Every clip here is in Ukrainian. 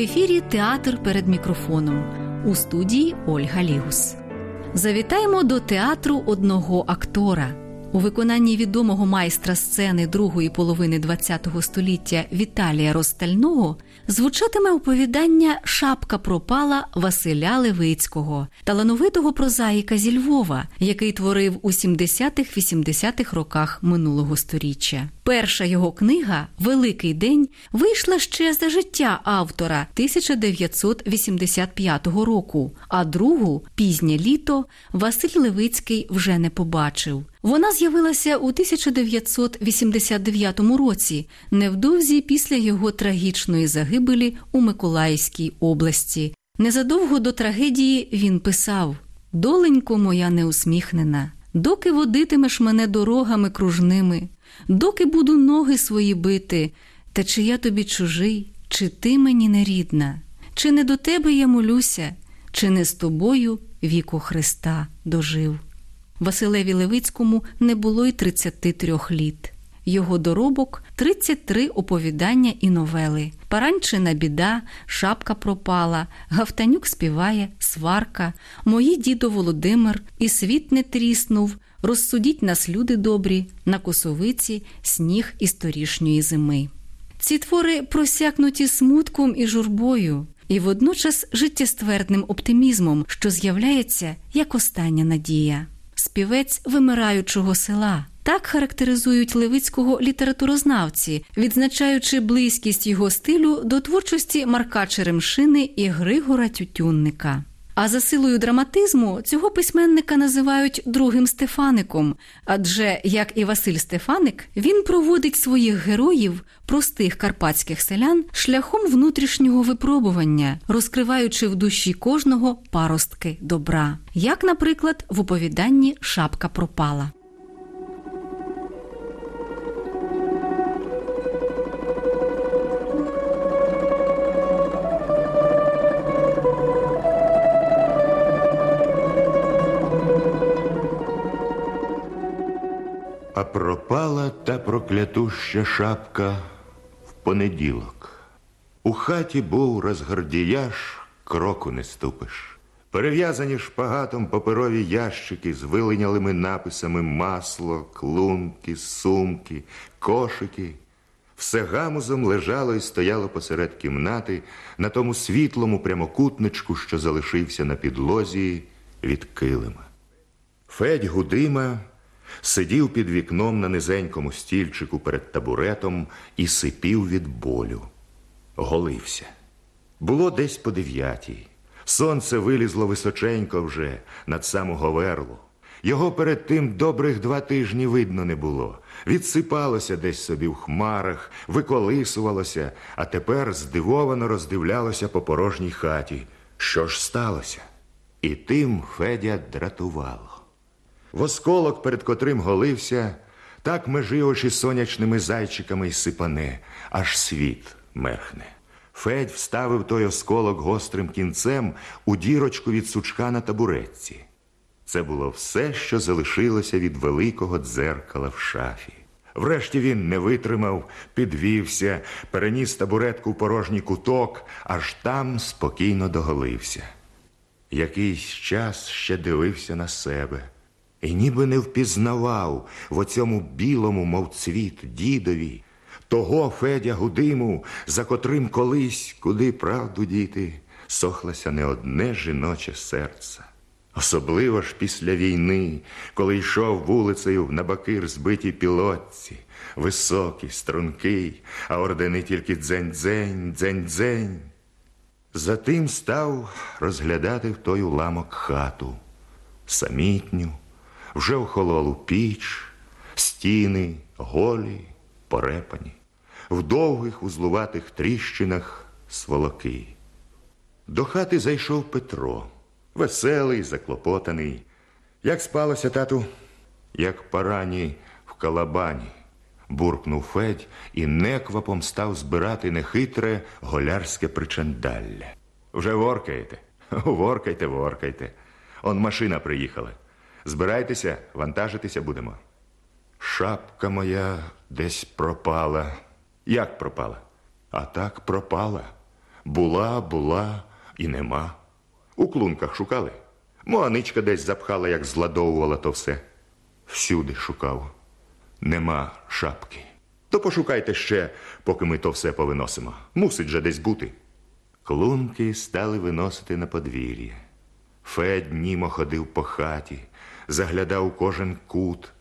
Ефірі Театр перед мікрофоном у студії Ольга Лігус. Завітаємо до театру одного актора. У виконанні відомого майстра сцени другої половини ХХ століття Віталія Ростального звучатиме оповідання Шапка пропала Василя Левицького, талановитого прозаїка зі Львова, який творив у 70-80-х роках минулого сторіччя. Перша його книга Великий день вийшла ще за життя автора 1985 року, а другу пізнє літо Василь Левицький вже не побачив. Вона з'явилася у 1989 році, невдовзі після його трагічної загибелі у Миколаївській області. Незадовго до трагедії він писав: Доленько моя неусміхнена, доки водитимеш мене дорогами кружними, доки буду ноги свої бити, та чи я тобі чужий, чи ти мені не рідна, чи не до тебе я молюся, чи не з тобою віку Христа дожив. Василеві Левицькому не було й 33 літ. Його доробок 33 оповідання і новели. Паранчина біда, шапка пропала, Гавтанюк співає, сварка, мої дідо Володимир, і світ не тріснув. Розсудіть нас, люди добрі, на косовиці сніг історішньої зими. Ці твори просякнуті смутком і журбою, і водночас життєствердним оптимізмом, що з'являється як остання надія співець вимираючого села. Так характеризують Левицького літературознавці, відзначаючи близькість його стилю до творчості Марка Черемшини і Григора Тютюнника. А за силою драматизму цього письменника називають другим Стефаником, адже, як і Василь Стефаник, він проводить своїх героїв, простих карпатських селян, шляхом внутрішнього випробування, розкриваючи в душі кожного паростки добра, як, наприклад, в оповіданні Шапка пропала. Пропала та проклятуща шапка в понеділок. У хаті був розгардіяж, кроку не ступиш. Перев'язані шпагатом паперові ящики з вилинялими написами масло, клунки, сумки, кошики. Все гамузом лежало і стояло посеред кімнати на тому світлому прямокутничку, що залишився на підлозі від килима. Федь Гудима сидів під вікном на низенькому стільчику перед табуретом і сипів від болю. Голився. Було десь по дев'ятій. Сонце вилізло височенько вже над самого верло. Його перед тим добрих два тижні видно не було. Відсипалося десь собі в хмарах, виколисувалося, а тепер здивовано роздивлялося по порожній хаті. Що ж сталося? І тим Федя дратувало. Восколок, перед котрим голився, так межи очі сонячними зайчиками й сипане, аж світ мерхне. Федь вставив той осколок гострим кінцем у дірочку від сучка на табуретці. Це було все, що залишилося від великого дзеркала в шафі. Врешті він не витримав, підвівся, переніс табуретку в порожній куток, аж там спокійно доголився. Якийсь час ще дивився на себе і ніби не впізнавав в оцьому білому, мов цвіт, дідові, того Федя Гудиму, за котрим колись, куди правду діти, сохлося не одне жіноче серце. Особливо ж після війни, коли йшов вулицею на бакир збитій пілотці, високий, стрункий, а ордени тільки дзень-дзень, дзень-дзень. Затим став розглядати в той уламок хату, самітню, вже охололу піч, стіни, голі, порепані, в довгих узлуватих тріщинах сволоки. До хати зайшов Петро, веселий, заклопотаний. Як спалося, тату, як парані в калабані, буркнув Федь і неквапом став збирати нехитре голярське причандалля. Вже воркаєте? Воркайте, воркайте. Он машина приїхала. Збирайтеся, вантажитися будемо. Шапка моя десь пропала. Як пропала? А так пропала. Була, була і нема. У клунках шукали. Моаничка десь запхала, як зладовувала то все. Всюди шукав. Нема шапки. То пошукайте ще, поки ми то все повиносимо. Мусить же десь бути. Клунки стали виносити на подвір'я. Федь німо ходив по хаті, заглядав кожен кут,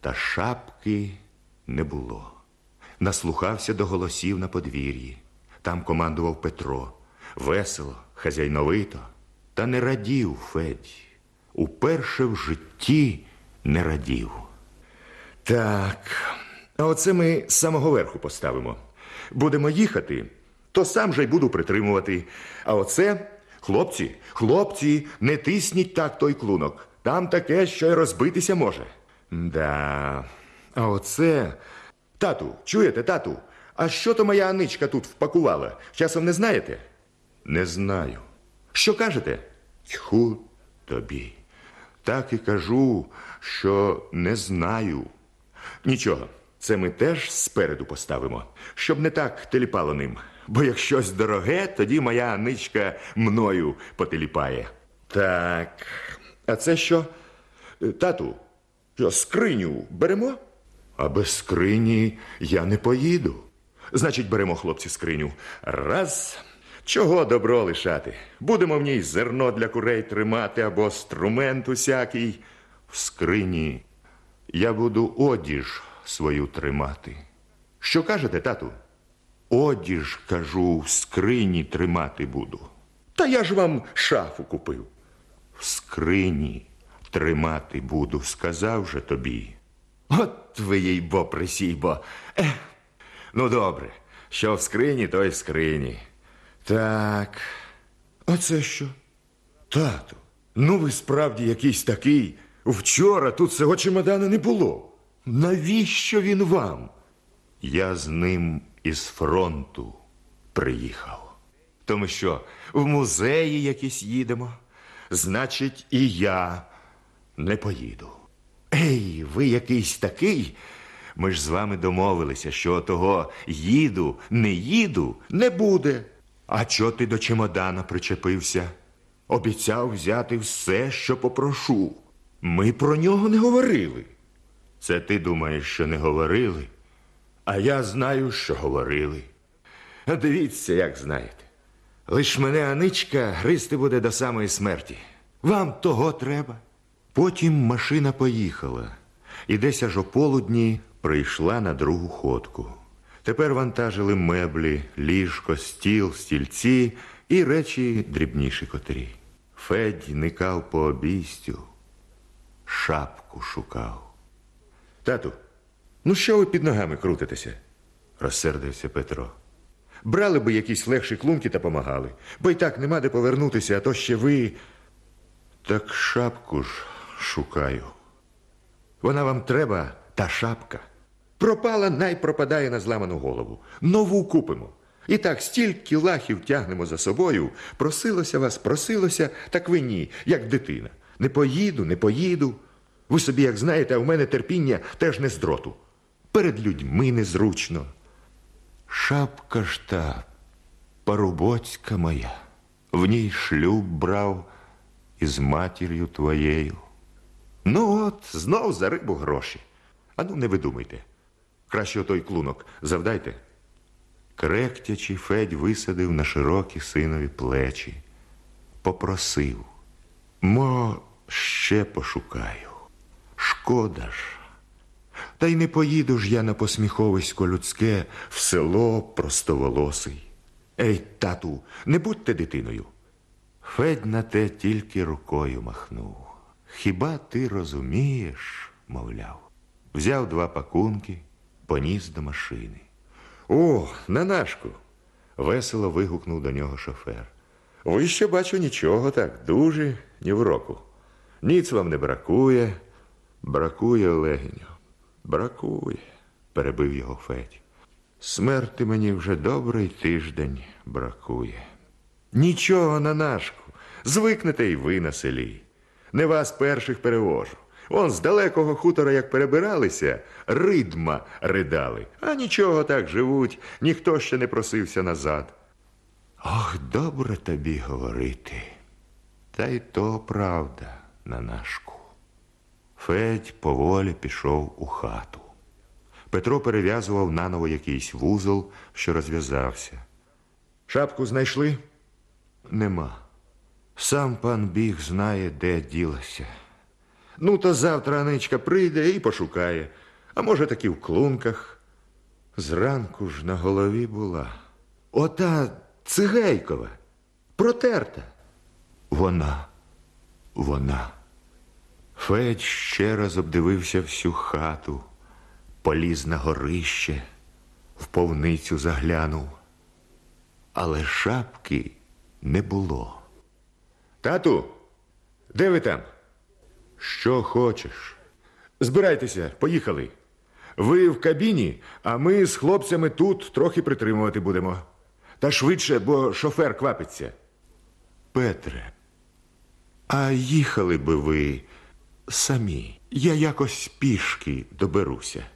та шапки не було. Наслухався до голосів на подвір'ї. Там командував Петро. Весело, хазяйновито. Та не радів Федь. Уперше в житті не радів. Так, а оце ми з самого верху поставимо. Будемо їхати, то сам же й буду притримувати. А оце, хлопці, хлопці, не тисніть так той клунок. Там таке, що й розбитися може. Да. А оце. Тату, чуєте, тату? А що то моя Аничка тут впакувала? Часом не знаєте? Не знаю. Що кажете? Тьху тобі. Так і кажу, що не знаю. Нічого, це ми теж спереду поставимо, щоб не так теліпало ним. Бо як щось дороге, тоді моя Аничка мною потеліпає. Так, а це що? Е, Тату, що, скриню беремо? А без скрині я не поїду. Значить, беремо, хлопці, скриню. Раз. Чого добро лишати? Будемо в ній зерно для курей тримати або струмент усякий. В скрині я буду одіж свою тримати. Що кажете, тату? Одіж, кажу, в скрині тримати буду. Та я ж вам шафу купив. В скрині тримати буду, сказав же тобі. От ви їй бо присійбо. Ех, ну добре, що в скрині, то й в скрині. Так. А це що? Тату, ну ви справді якийсь такий. Вчора тут цього чемодана не було. Навіщо він вам? Я з ним із фронту приїхав. Тому що в музеї якісь їдемо, значить, і я не поїду. Ей, ви якийсь такий. Ми ж з вами домовилися, що того їду, не їду, не буде. А чо ти до чемодана причепився? Обіцяв взяти все, що попрошу. Ми про нього не говорили. Це ти думаєш, що не говорили, а я знаю, що говорили. Дивіться, як знаєте. Лиш мене Аничка гризти буде до самої смерті. Вам того треба. Потім машина поїхала, і десь аж о полудні прийшла на другу ходку. Тепер вантажили меблі, ліжко, стіл, стільці і речі дрібніші котрі. Федь никав по обійстю, шапку шукав. Тату, ну що ви під ногами крутитеся? розсердився Петро. Брали би якісь легші клунки та помагали, бо й так нема де повернутися, а то ще ви. Так шапку ж шукаю. Вона вам треба, та шапка. Пропала, най пропадає на зламану голову. Нову купимо. І так стільки лахів тягнемо за собою. Просилося вас, просилося, так ви ні, як дитина. Не поїду, не поїду. Ви собі, як знаєте, а в мене терпіння теж не з дроту. Перед людьми незручно. Шапка ж та парубоцька моя. В ній шлюб брав із матір'ю твоєю. Ну от, знов за рибу гроші. Ану, не видумайте. Краще отой клунок завдайте. Кректячи, Федь висадив на широкі синові плечі. Попросив. Мо, ще пошукаю. Шкода ж. Та й не поїду ж я на посміховисько людське в село простоволосий. Ей, тату, не будьте дитиною. Федь на те тільки рукою махнув. Хіба ти розумієш, мовляв, взяв два пакунки, поніс до машини. О, нанашку. весело вигукнув до нього шофер. Ви ще бачу нічого так, дуже ні в року. Ніц вам не бракує. Бракує, Олегіню, бракує, перебив його Федь. Смерти мені вже добрий тиждень бракує. Нічого, нанашку, звикнете й ви на селі. Не вас перших перевожу. Он з далекого хутора, як перебиралися, ридма ридали. А нічого так живуть, ніхто ще не просився назад. Ох, добре тобі говорити. Та й то правда, Нанашку. Федь поволі пішов у хату. Петро перев'язував наново якийсь вузол, що розв'язався. Шапку знайшли? Нема. Сам пан біг знає, де ділася. Ну, то завтра Аничка прийде і пошукає, а може, таки в клунках. Зранку ж на голові була. Ота цигейкова, протерта. Вона, вона. Федь ще раз обдивився всю хату, поліз на горище, в повницю заглянув. Але шапки не було. Тату, де ви там? Що хочеш? Збирайтеся, поїхали. Ви в кабіні, а ми з хлопцями тут трохи притримувати будемо. Та швидше, бо шофер квапиться. Петре, а їхали би ви самі. Я якось пішки доберуся.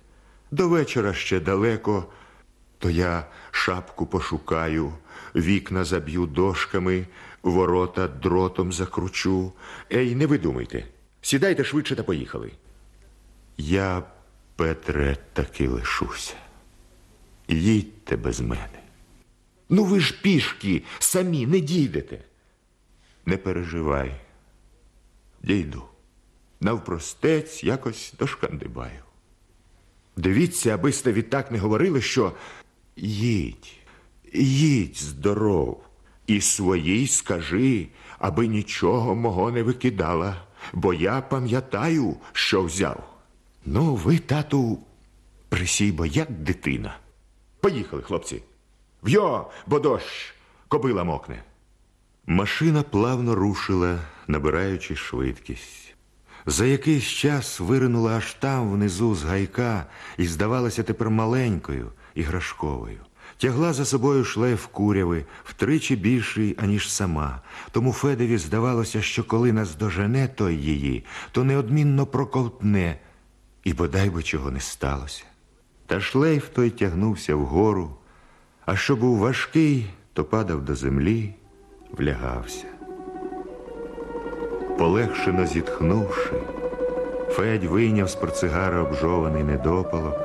До вечора ще далеко, то я шапку пошукаю, вікна заб'ю дошками, ворота дротом закручу. Ей, не видумайте. Сідайте швидше та поїхали. Я, Петре, таки лишуся. Їдьте без мене. Ну ви ж пішки самі не дійдете. Не переживай. Дійду. Навпростець якось дошкандибаю. Дивіться, аби сте відтак не говорили, що їдь, їдь здоров, і своїй скажи, аби нічого мого не викидала, бо я пам'ятаю, що взяв. Ну, ви, тату, присійбо, як дитина. Поїхали, хлопці. В'йо, бо дощ, кобила мокне. Машина плавно рушила, набираючи швидкість. За якийсь час виринула аж там внизу з гайка і здавалася тепер маленькою іграшковою. Тягла за собою шлейф куряви втричі більший, аніж сама. Тому Федеві здавалося, що коли наздожене той її, то неодмінно проковтне, і бодай би чого не сталося. Та шлейф той тягнувся вгору, а що був важкий, то падав до землі, влягався. Полегшено зітхнувши, Федь вийняв з портсигара обжований недопалок.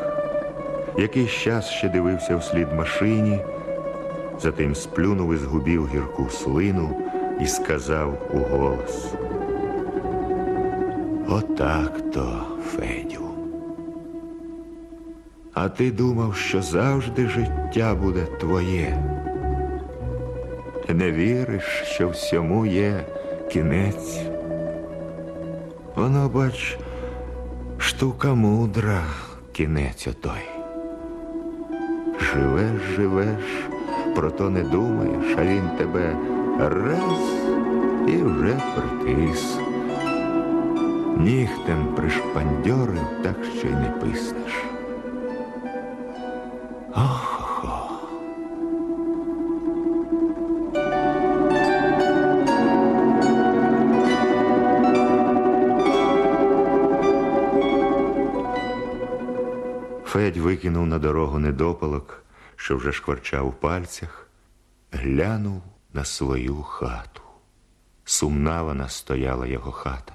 Якийсь час ще дивився вслід машині, затим сплюнув і згубів гірку слину і сказав у голос. Отак то, Федю. А ти думав, що завжди життя буде твоє. Не віриш, що всьому є кінець. Воно, бач, штука мудра, кінець отой. Живеш, живеш, про то не думаєш, а він тебе раз і вже притис. Нігтем пришпандьорив, так ще й не писнеш. Викинув на дорогу недопалок, що вже шкварчав у пальцях, глянув на свою хату. Сумна вона стояла його хата.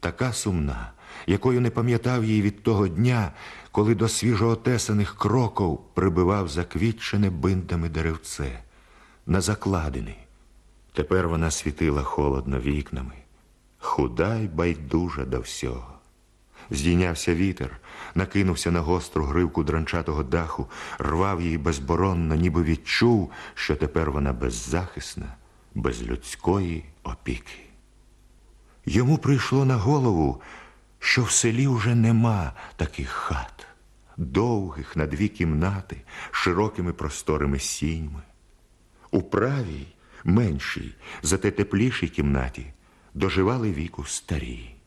Така сумна, якою не пам'ятав її від того дня, коли до свіжоотесаних кроків прибивав заквітчене биндами деревце на закладини. Тепер вона світила холодно вікнами, худа й байдужа до всього. Здійнявся вітер, накинувся на гостру гривку дранчатого даху, рвав її безборонно, ніби відчув, що тепер вона беззахисна, без людської опіки. Йому прийшло на голову, що в селі вже нема таких хат, довгих на дві кімнати, широкими просторими сіньми. У правій, меншій, зате теплішій кімнаті доживали віку старі.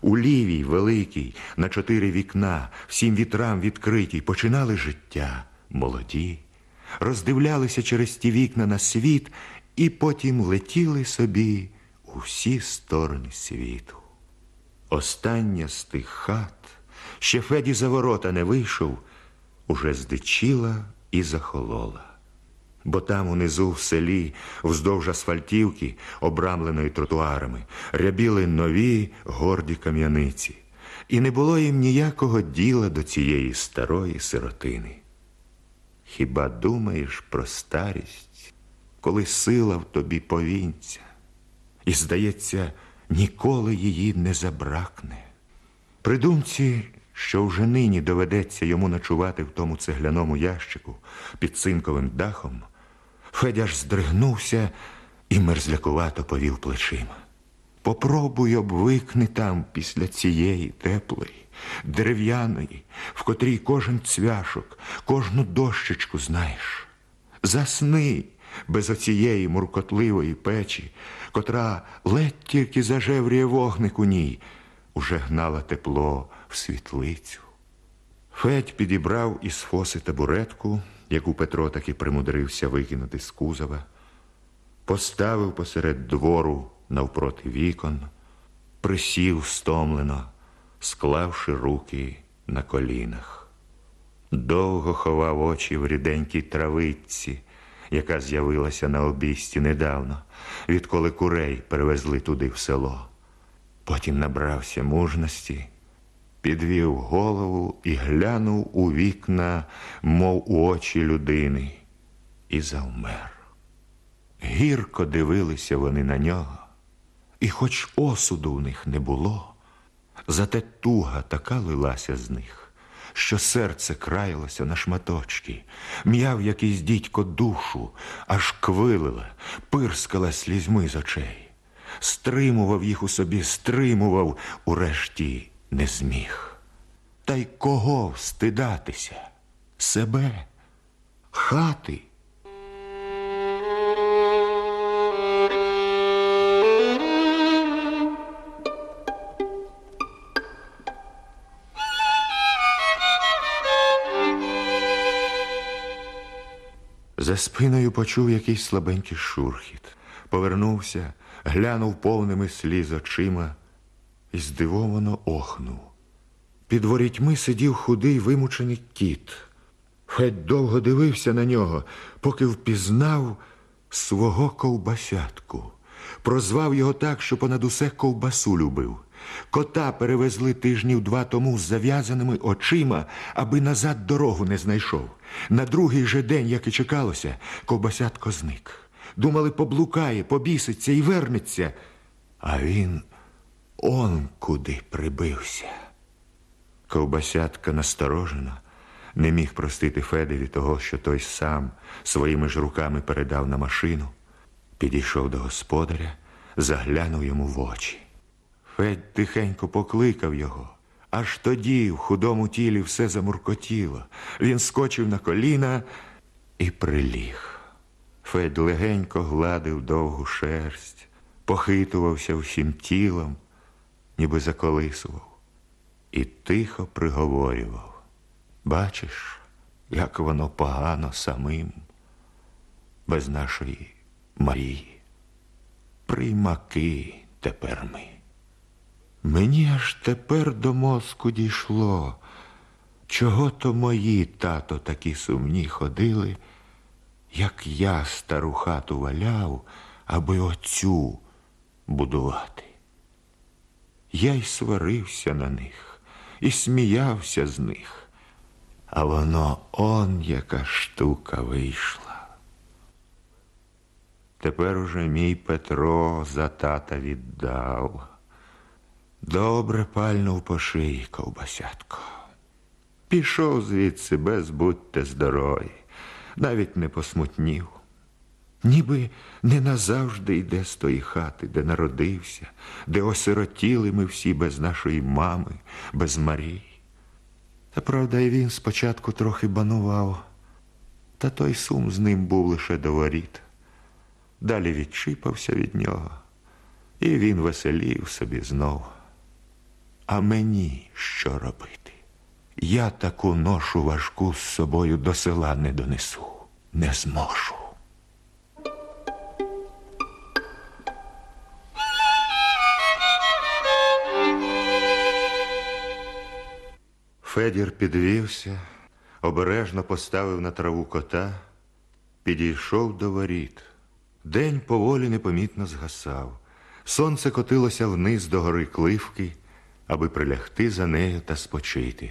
У лівій, великій, на чотири вікна, всім вітрам відкритій, починали життя молоді, роздивлялися через ті вікна на світ і потім летіли собі у всі сторони світу. Остання з тих хат, ще Феді за ворота не вийшов, уже здичіла і захолола. Бо там унизу в селі, вздовж асфальтівки, обрамленої тротуарами, рябіли нові горді кам'яниці, і не було їм ніякого діла до цієї старої сиротини. Хіба думаєш про старість, коли сила в тобі повінця, і, здається, ніколи її не забракне? При думці, що вже нині доведеться йому ночувати в тому цегляному ящику під цинковим дахом, Федя аж здригнувся і мерзлякувато повів плечима. Попробуй обвикни там після цієї теплої, дерев'яної, в котрій кожен цвяшок, кожну дощечку знаєш. Засни без оцієї муркотливої печі, котра ледь тільки зажевріє вогник у ній, уже гнала тепло в світлицю. Федь підібрав із фоси табуретку, яку Петро таки примудрився викинути з кузова, поставив посеред двору навпроти вікон, присів стомлено, склавши руки на колінах. Довго ховав очі в ріденькій травиці, яка з'явилася на обійсті недавно, відколи курей перевезли туди в село. Потім набрався мужності, підвів голову і глянув у вікна, мов у очі людини, і завмер. Гірко дивилися вони на нього, і хоч осуду в них не було, зате туга така лилася з них, що серце краялося на шматочки, м'яв якийсь дідько душу, аж квилила, пирскала слізьми з очей стримував їх у собі, стримував, урешті не зміг. Та й кого встидатися? Себе, хати. За спиною почув якийсь слабенький шурхіт, повернувся глянув повними сліз очима і здивовано охнув. Під ворітьми сидів худий вимучений кіт. Федь довго дивився на нього, поки впізнав свого ковбасятку. Прозвав його так, що понад усе ковбасу любив. Кота перевезли тижнів два тому з зав'язаними очима, аби назад дорогу не знайшов. На другий же день, як і чекалося, ковбасятко зник. Думали, поблукає, побіситься і вернеться. А він он куди прибився. Ковбасятка насторожена, не міг простити Федеві того, що той сам своїми ж руками передав на машину, підійшов до господаря, заглянув йому в очі. Федь тихенько покликав його. Аж тоді в худому тілі все замуркотіло. Він скочив на коліна і приліг. Федь легенько гладив довгу шерсть, похитувався всім тілом, ніби заколисував, і тихо приговорював. Бачиш, як воно погано самим, без нашої Марії. Приймаки тепер ми. Мені аж тепер до мозку дійшло, чого то мої тато такі сумні ходили як я стару хату валяв, аби оцю будувати. Я й сварився на них, і сміявся з них, а воно он яка штука вийшла. Тепер уже мій Петро за тата віддав. Добре пальнув по шиї ковбасятко. Пішов звідси без будьте здорові навіть не посмутнів, ніби не назавжди йде з тої хати, де народився, де осиротіли ми всі без нашої мами, без Марії. Та правда, і він спочатку трохи банував, та той сум з ним був лише до воріт. Далі відчипався від нього, і він веселів собі знову. А мені що робити? Я таку ношу важку з собою до села не донесу, не зможу. Федір підвівся, обережно поставив на траву кота підійшов до воріт. День поволі непомітно згасав. Сонце котилося вниз до гори кливки, аби прилягти за нею та спочити.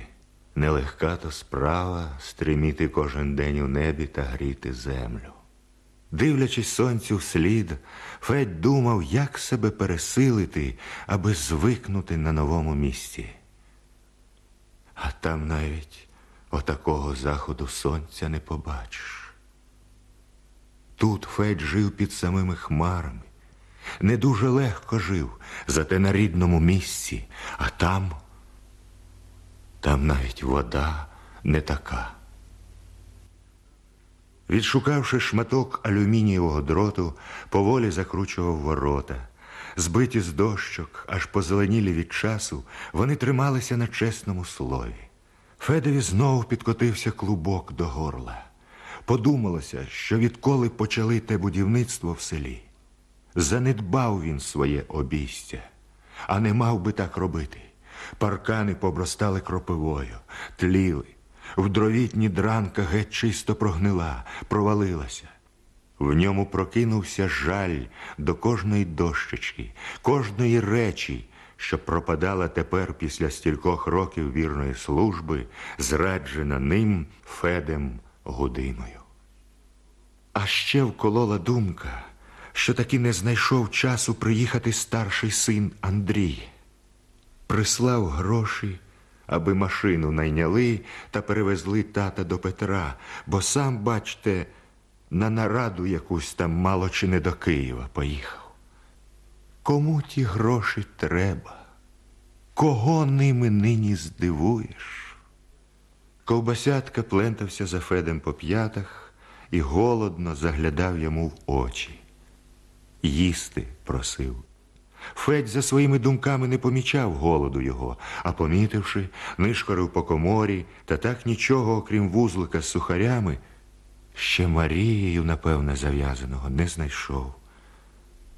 Нелегка то справа стриміти кожен день у небі та гріти землю. Дивлячись сонцю вслід, Федь думав, як себе пересилити, аби звикнути на новому місці. А там навіть отакого заходу сонця не побачиш. Тут Федь жив під самими хмарами, не дуже легко жив, зате на рідному місці, а там, там навіть вода не така. Відшукавши шматок алюмінієвого дроту, поволі закручував ворота. Збиті з дощок, аж позеленілі від часу, вони трималися на чесному слові. Федові знову підкотився клубок до горла. Подумалося, що відколи почали те будівництво в селі. Занедбав він своє обійстя, а не мав би так робити. Паркани побростали кропивою, тліли. В дровітні дранка геть чисто прогнила, провалилася. В ньому прокинувся жаль до кожної дощечки, кожної речі, що пропадала тепер після стількох років вірної служби, зраджена ним Федем Гудиною. А ще вколола думка, що таки не знайшов часу приїхати старший син Андрій. Прислав гроші аби машину найняли та перевезли тата до Петра, бо сам, бачте, на нараду якусь там мало чи не до Києва поїхав. Кому ті гроші треба? Кого ними нині здивуєш? Ковбасятка плентався за Федем по п'ятах і голодно заглядав йому в очі. Їсти просив. Федь за своїми думками не помічав голоду його, а помітивши, нишкорив по коморі та так нічого, окрім вузлика з сухарями, ще Марією, напевне, зав'язаного не знайшов.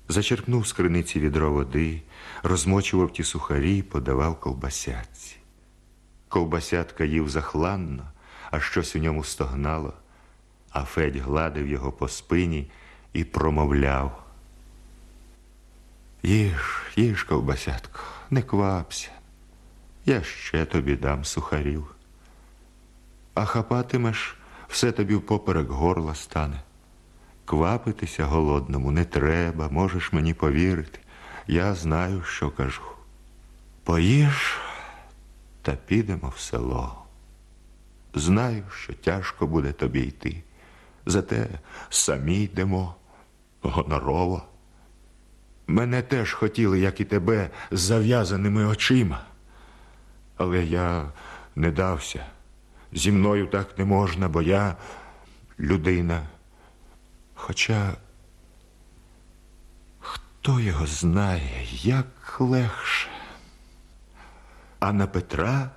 Зачерпнув з криниці відро води, розмочував ті сухарі і подавав ковбасятці. Ковбасятка їв захланно, а щось у ньому стогнало, а Федь гладив його по спині і промовляв. Їж, їж, ковбасятко, не квапся. Я ще тобі дам сухарів. А хапатимеш, все тобі впоперек горла стане. Квапитися голодному не треба, можеш мені повірити. Я знаю, що кажу. Поїж та підемо в село. Знаю, що тяжко буде тобі йти. Зате самі йдемо гонорово. Мене теж хотіли, як і тебе, з зав'язаними очима. Але я не дався. Зі мною так не можна, бо я людина. Хоча хто його знає, як легше. А на Петра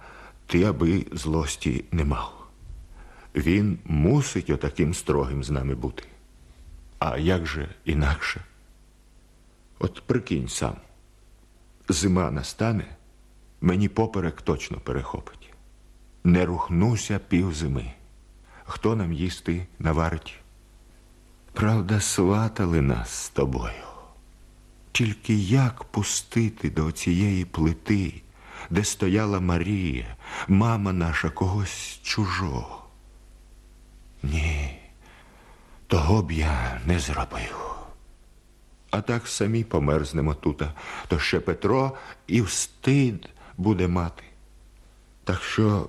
ти аби злості не мав. Він мусить отаким строгим з нами бути. А як же інакше? От прикинь сам, зима настане, мені поперек точно перехопить. Не рухнуся пів зими. Хто нам їсти наварить? Правда, сватали нас з тобою. Тільки як пустити до цієї плити, де стояла Марія, мама наша когось чужого? Ні, того б я не зробив. А так самі померзнемо тута, то ще Петро і встид буде мати. Так що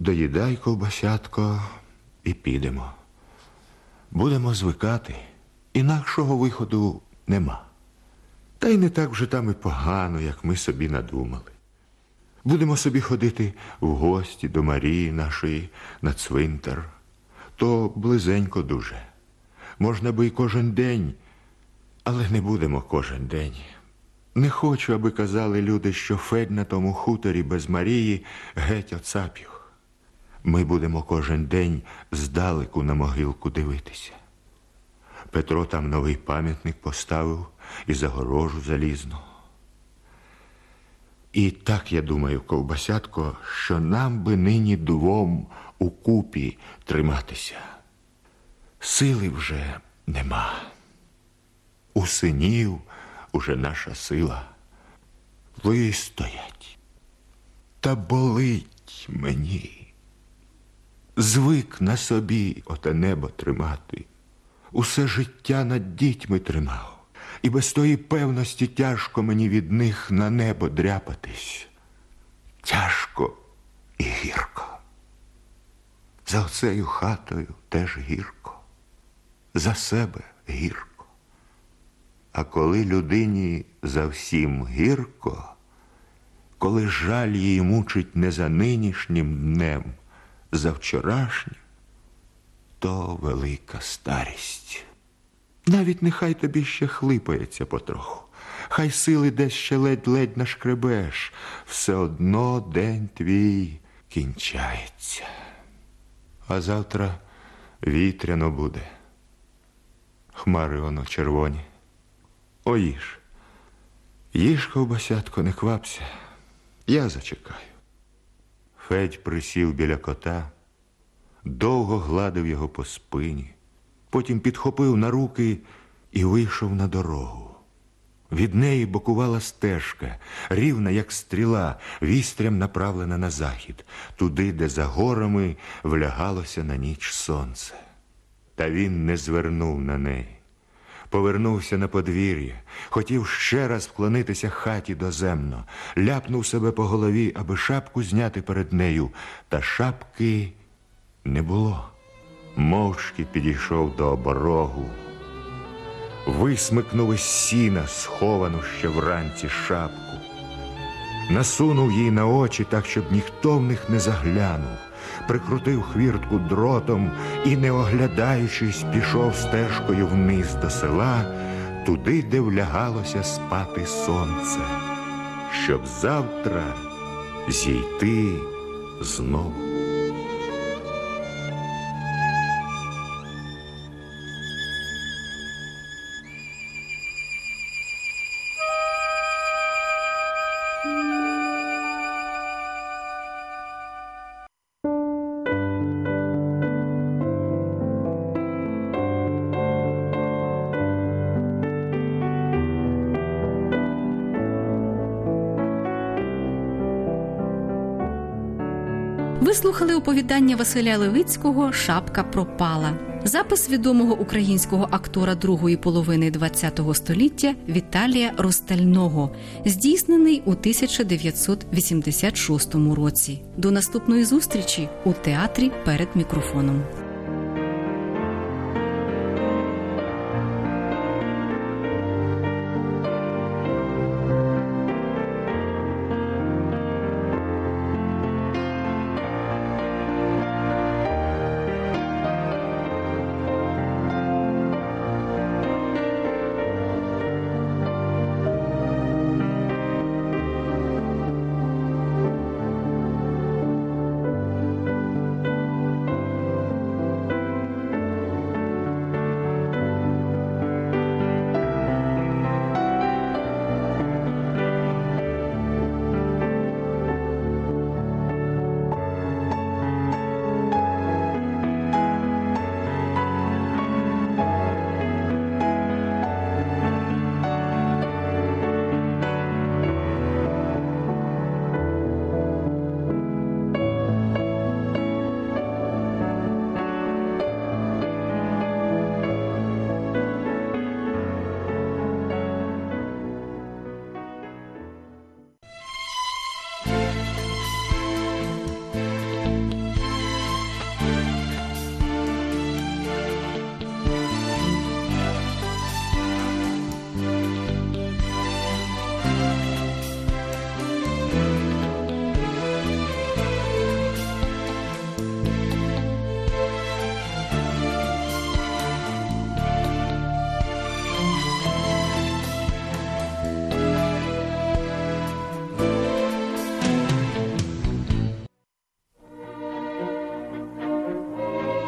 доїдай ковбасятко і підемо. Будемо звикати, інакшого виходу нема. Та й не так вже там і погано, як ми собі надумали. Будемо собі ходити в гості до Марії нашої на цвинтар. То близенько дуже. Можна би й кожен день. Але не будемо кожен день. Не хочу, аби казали люди, що Федь на тому хуторі без Марії геть оцапів. Ми будемо кожен день здалеку на могилку дивитися. Петро там новий пам'ятник поставив і загорожу залізну. І так я думаю, ковбасятко, що нам би нині двом у купі триматися. Сили вже нема. У синів уже наша сила вистоять. Та болить мені. Звик на собі оте небо тримати. Усе життя над дітьми тримав, і без тої певності тяжко мені від них на небо дряпатись. Тяжко і гірко. За оцею хатою теж гірко, за себе гірко. А коли людині за всім гірко, коли жаль її мучить не за нинішнім днем, за вчорашнім, то велика старість. Навіть нехай тобі ще хлипається потроху, хай сили десь ще ледь-ледь нашкребеш, все одно день твій кінчається. А завтра вітряно буде. Хмари воно червоні. О, їж. Їж, ковбасятко, не квапся. Я зачекаю. Федь присів біля кота, довго гладив його по спині, потім підхопив на руки і вийшов на дорогу. Від неї бокувала стежка, рівна, як стріла, вістрям направлена на захід, туди, де за горами влягалося на ніч сонце. Та він не звернув на неї. Повернувся на подвір'я, хотів ще раз вклонитися хаті доземно, ляпнув себе по голові, аби шапку зняти перед нею, та шапки не було. Мовчки підійшов до оборогу, висмикнув із сіна, сховану ще вранці шапку, насунув їй на очі так, щоб ніхто в них не заглянув, прикрутив хвіртку дротом і, не оглядаючись, пішов стежкою вниз до села, туди, де влягалося спати сонце, щоб завтра зійти знову. Оповідання Василя Левицького Шапка пропала. Запис відомого українського актора другої половини ХХ століття Віталія Ростального, здійснений у 1986 році. До наступної зустрічі у театрі перед мікрофоном.